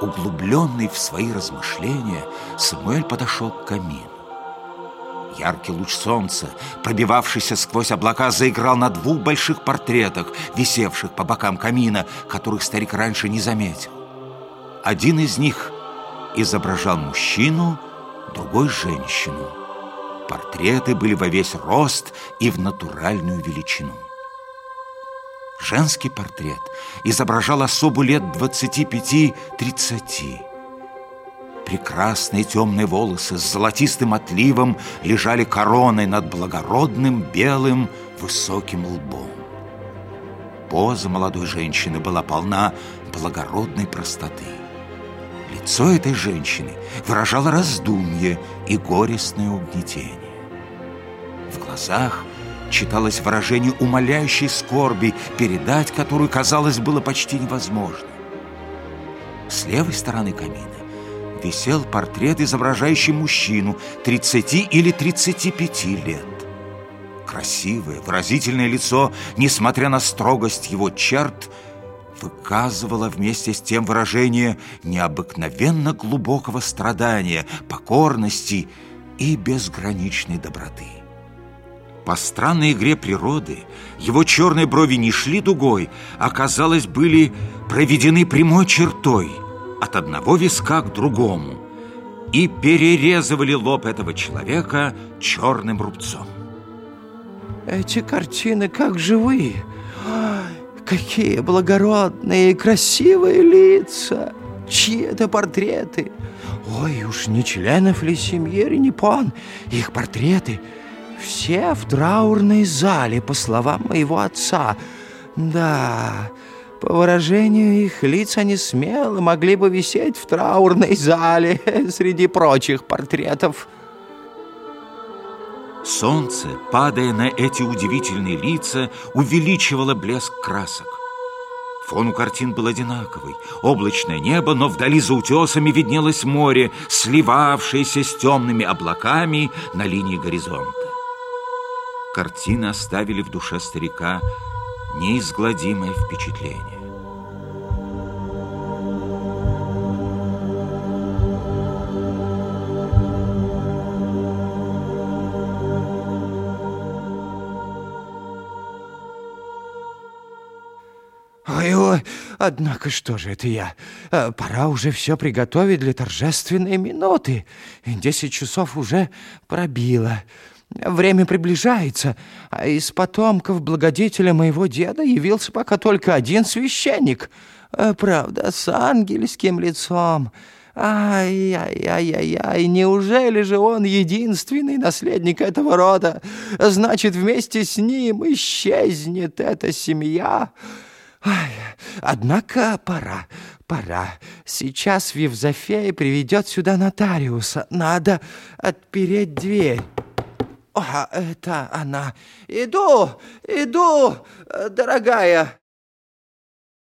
Углубленный в свои размышления, Самуэль подошел к камину. Яркий луч солнца, пробивавшийся сквозь облака, заиграл на двух больших портретах, висевших по бокам камина, которых старик раньше не заметил. Один из них изображал мужчину, другой — женщину. Портреты были во весь рост и в натуральную величину. Женский портрет изображал особу лет 25-30. Прекрасные темные волосы с золотистым отливом лежали короной над благородным белым высоким лбом. Поза молодой женщины была полна благородной простоты. Лицо этой женщины выражало раздумье и горестное угнетение. В глазах читалось выражение умоляющей скорби, передать которую, казалось, было почти невозможно. С левой стороны камина висел портрет, изображающий мужчину 30 или 35 лет. Красивое, выразительное лицо, несмотря на строгость его черт, выказывало вместе с тем выражение необыкновенно глубокого страдания, покорности и безграничной доброты. По странной игре природы его черные брови не шли дугой, а, казалось, были проведены прямой чертой от одного виска к другому и перерезывали лоб этого человека черным рубцом. Эти картины как живые. Какие благородные и красивые лица! Чьи это портреты? Ой, уж не членов ли семьи Ренепон? Их портреты все в траурной зале, по словам моего отца. Да, по выражению их лиц они смело могли бы висеть в траурной зале среди прочих портретов. Солнце, падая на эти удивительные лица, увеличивало блеск красок. Фон у картин был одинаковый. Облачное небо, но вдали за утесами виднелось море, сливавшееся с темными облаками на линии горизонта. Картины оставили в душе старика неизгладимое впечатление. Ой, однако что же это я? Э, пора уже все приготовить для торжественной минуты. Десять часов уже пробило. Время приближается, а из потомков благодетеля моего деда явился пока только один священник. Э, правда, с ангельским лицом. Ай-яй-яй-яй, неужели же он единственный наследник этого рода? Значит, вместе с ним исчезнет эта семья. Ай, однако пора, пора. Сейчас Вивзофея приведет сюда нотариуса. Надо отпереть дверь. А, это она. Иду, иду, дорогая.